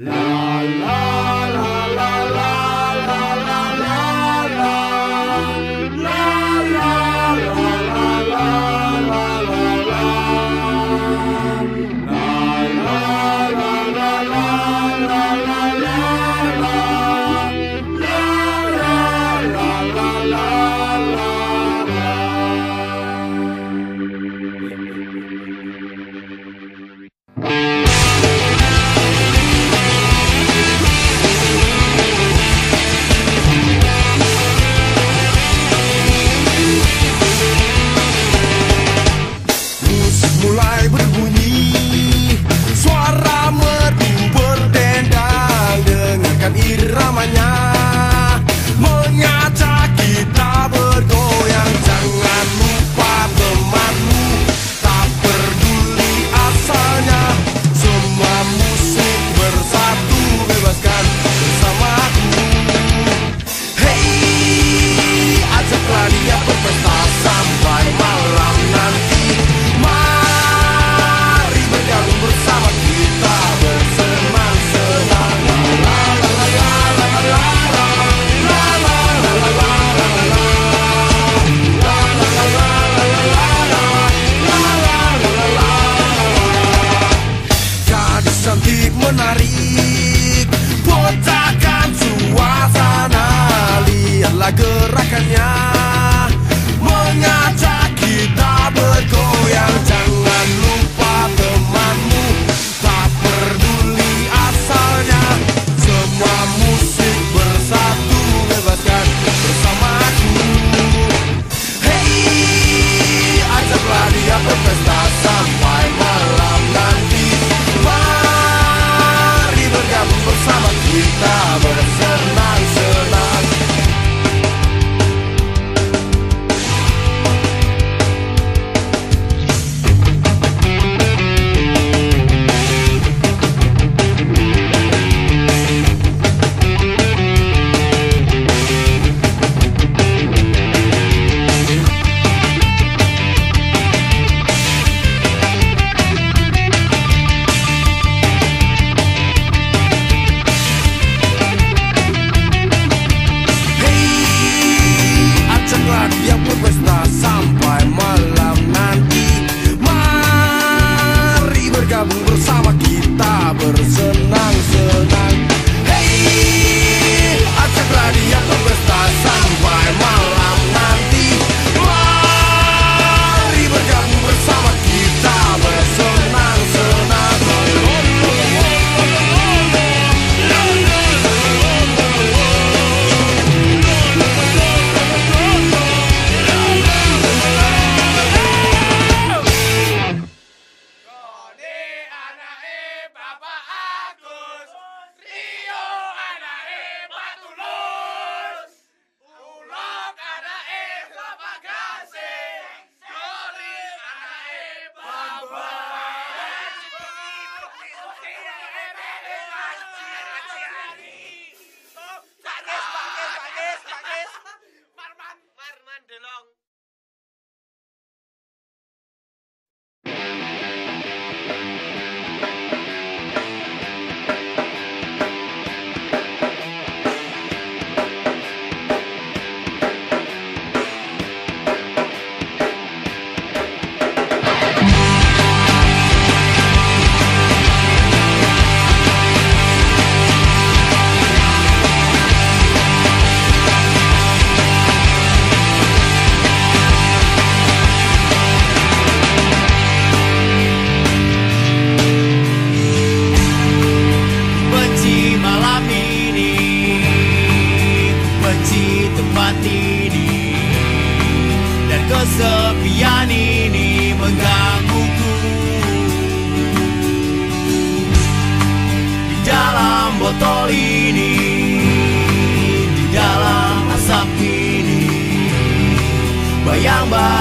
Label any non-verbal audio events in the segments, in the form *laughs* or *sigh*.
La Bayang-bayang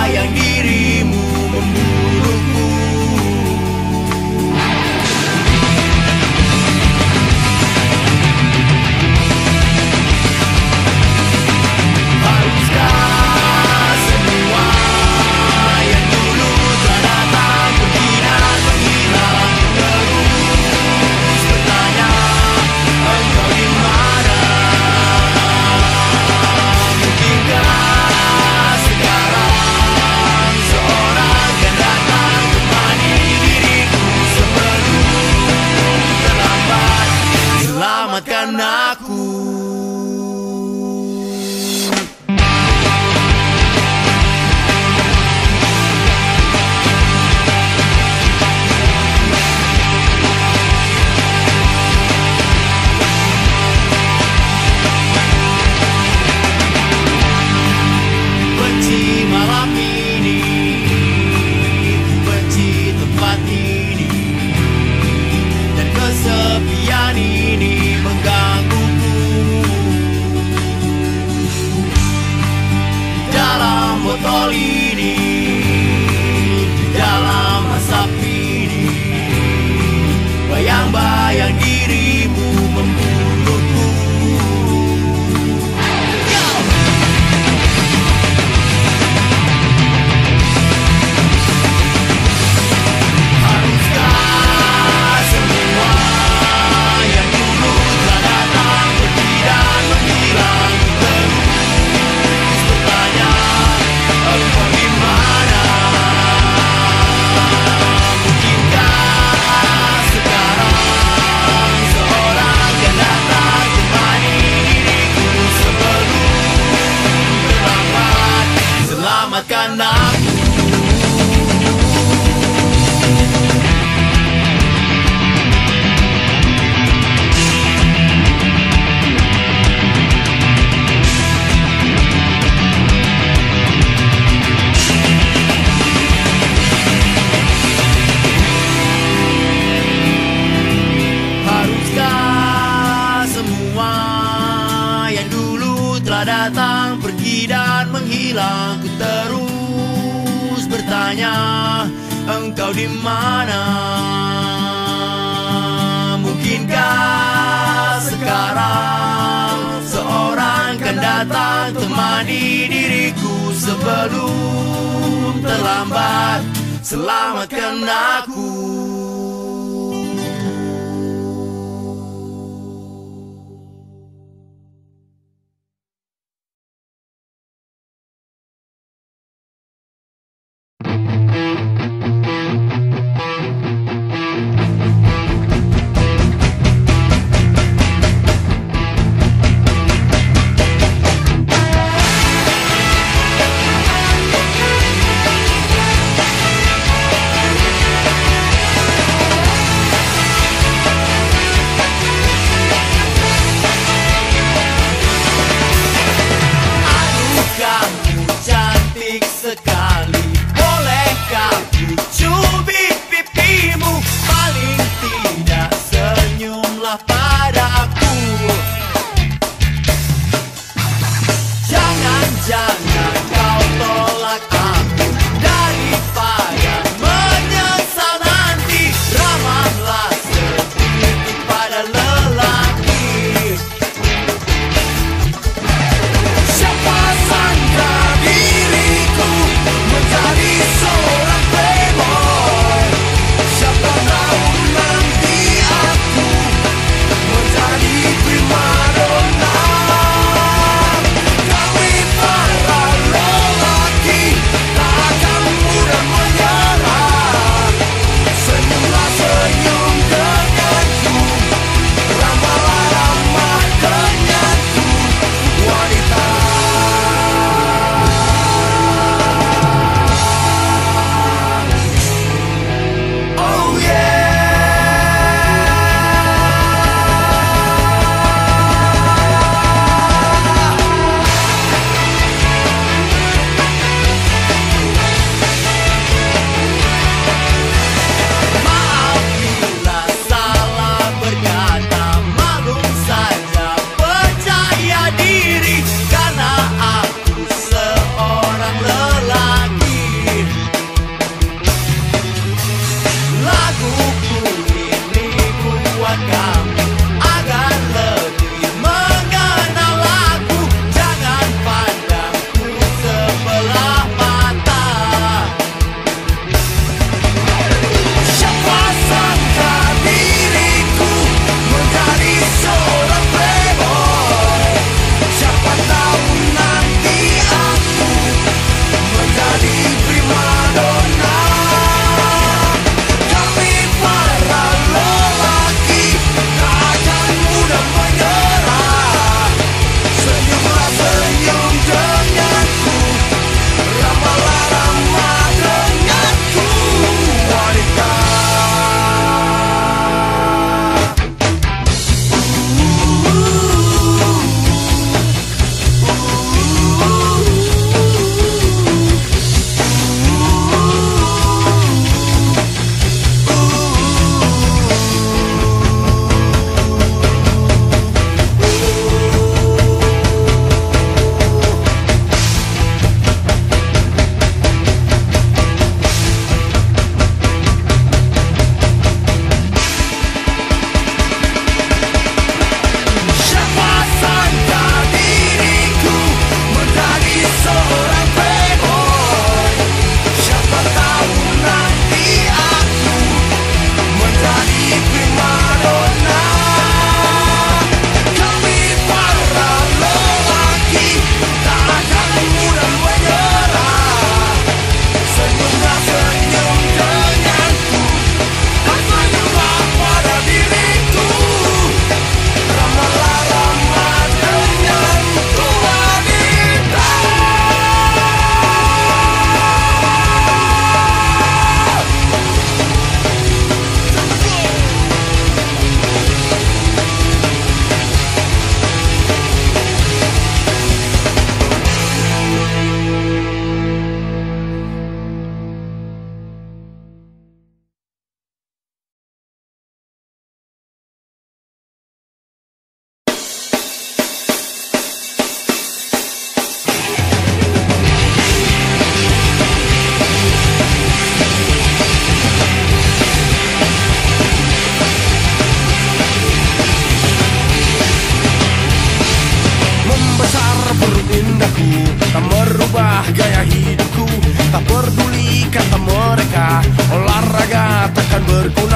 cuerpo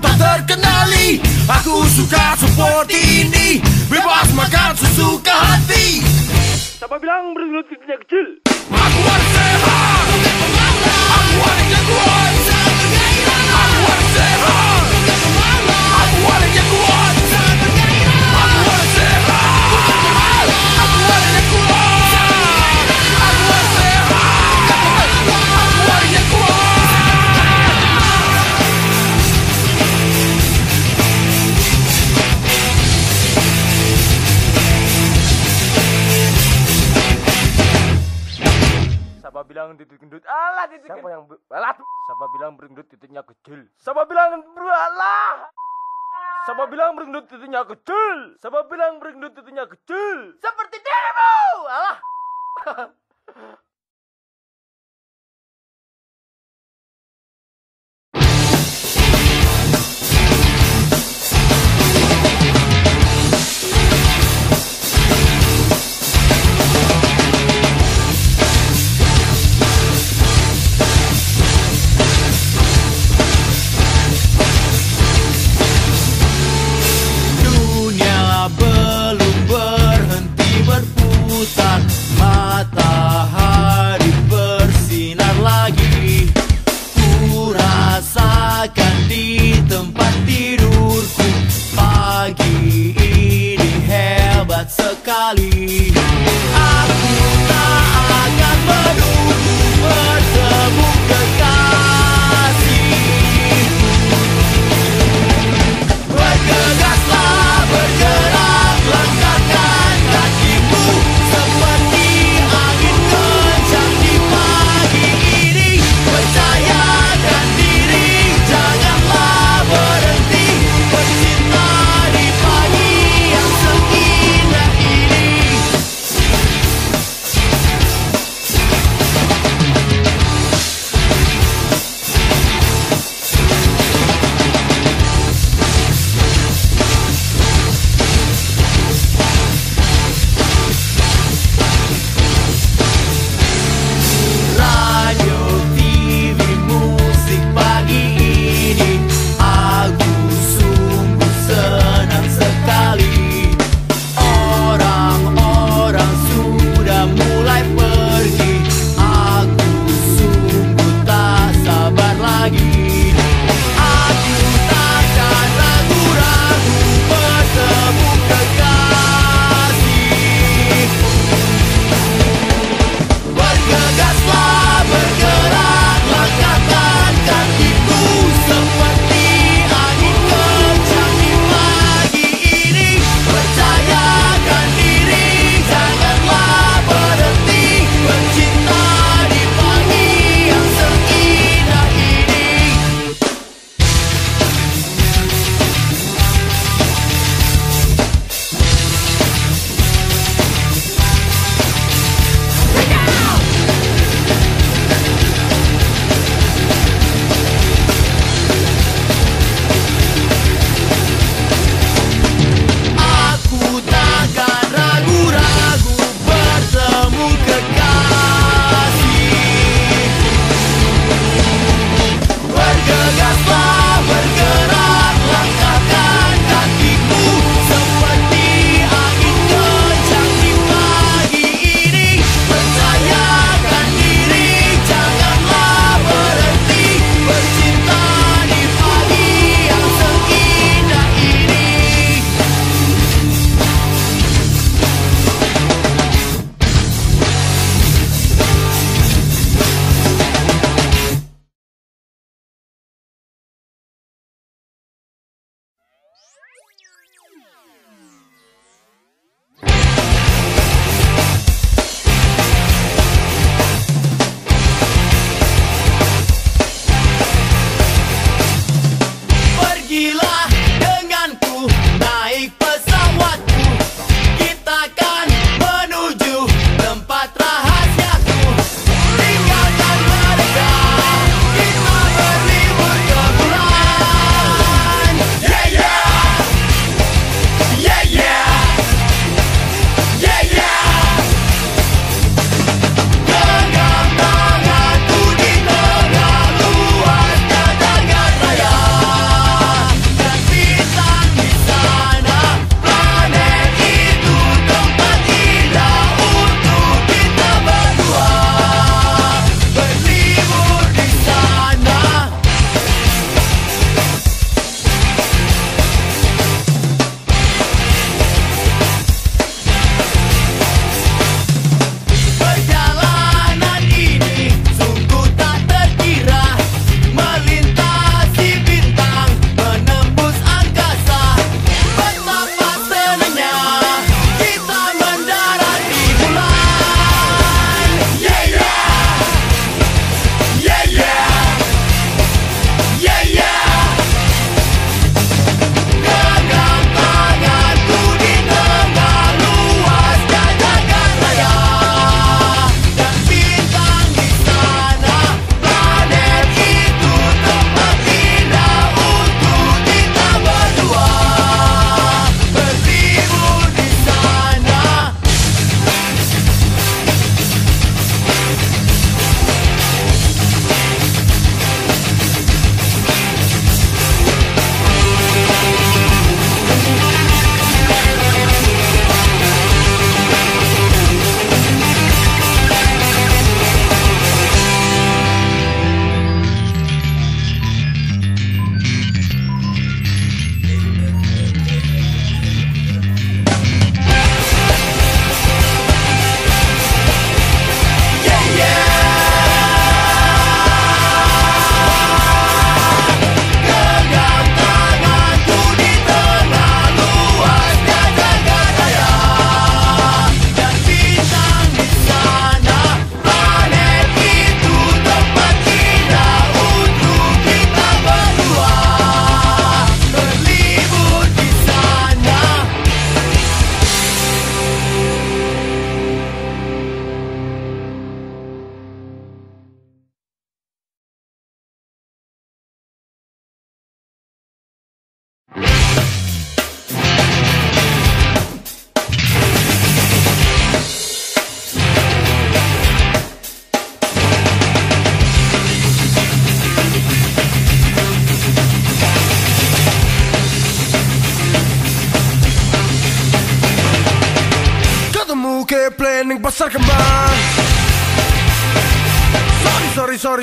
tak terkenali. Aku suka seperti ini. Bebas makan sesuka hati. Siapa bilang bergelut kecil? Aku harus lah titik. Siapa kan. yang alah Siapa bilang berendut titiknya kecil? Siapa bilang alah? Siapa ah. bilang berendut titiknya kecil? Siapa bilang berendut titiknya kecil? Seperti dirimu. Alah. *laughs*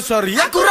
sorry, Aku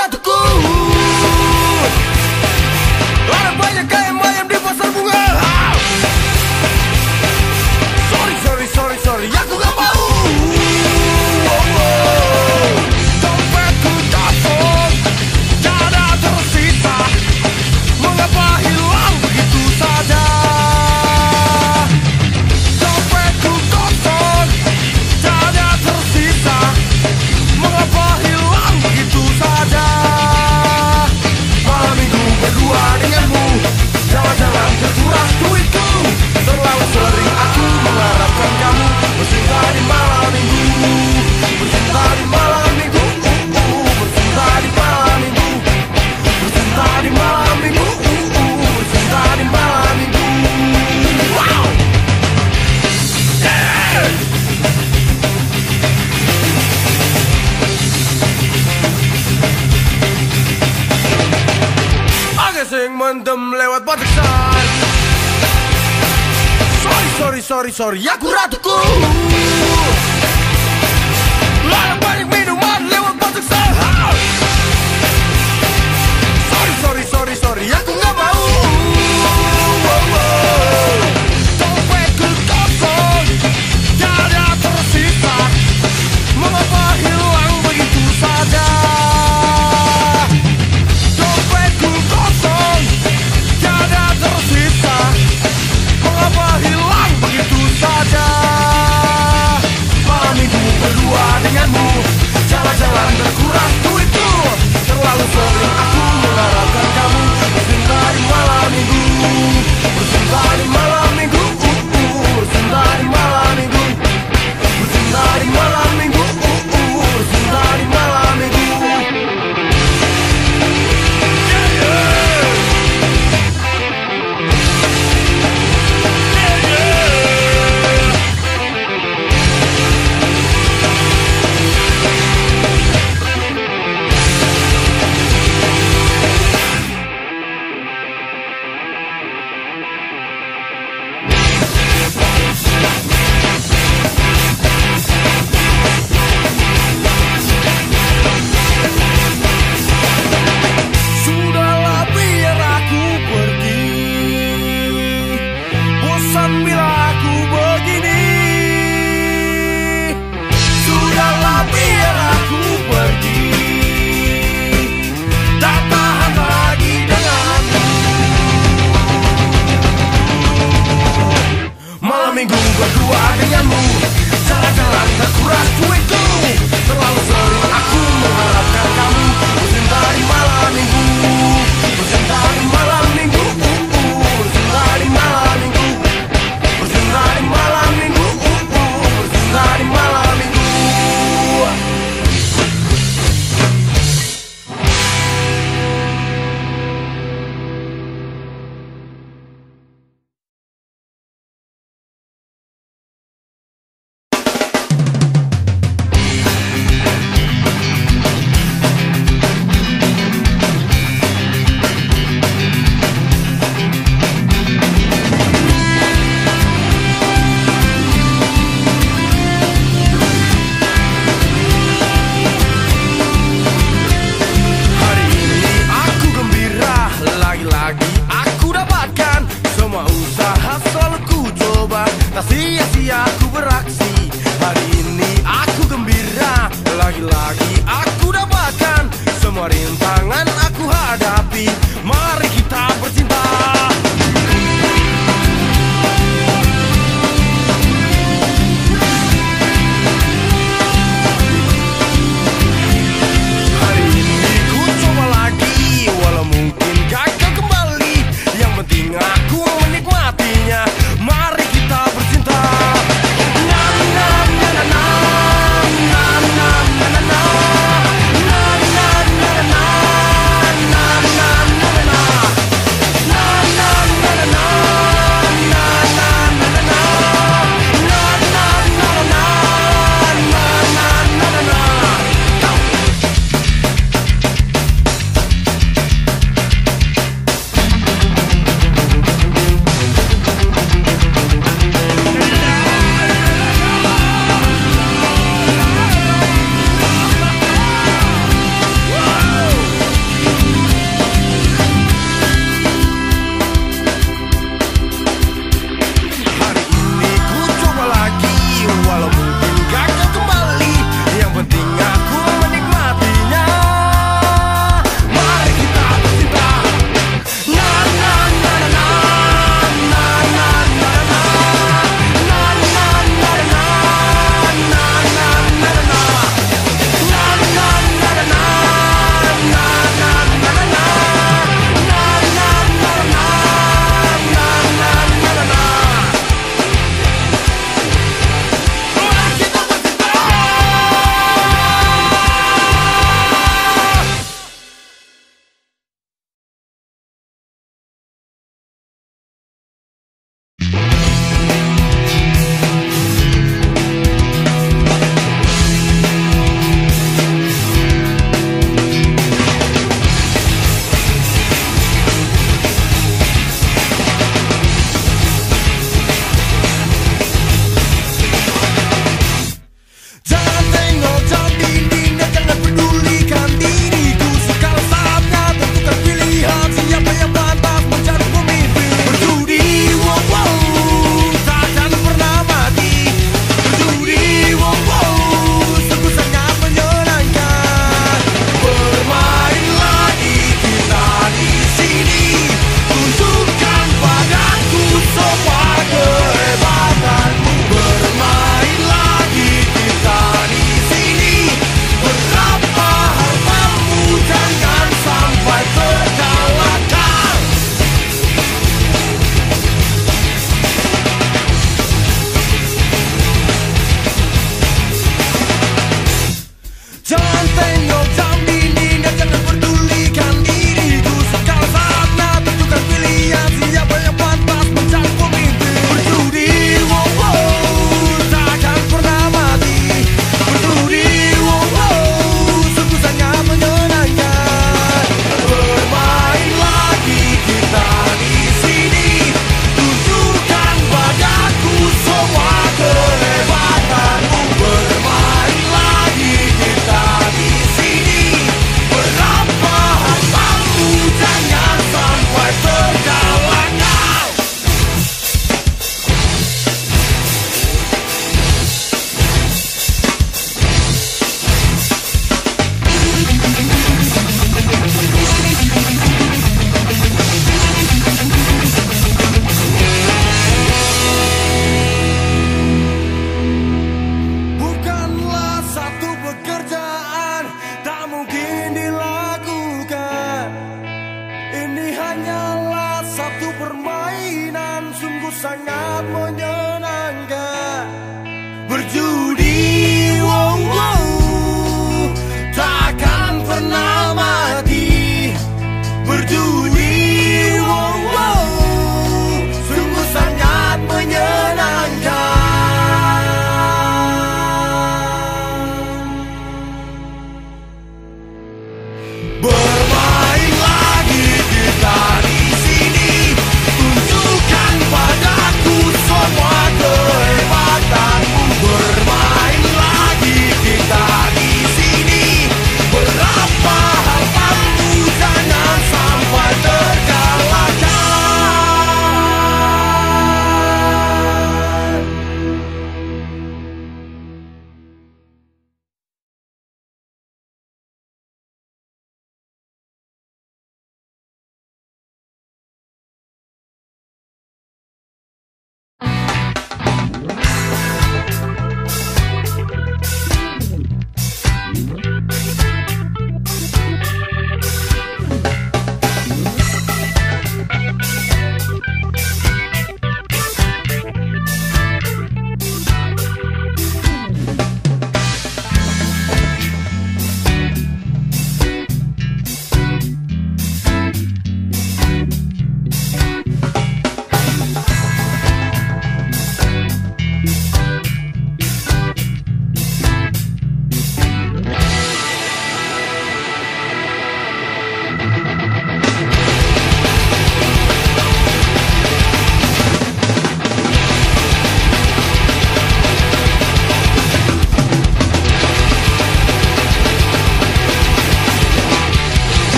Gloria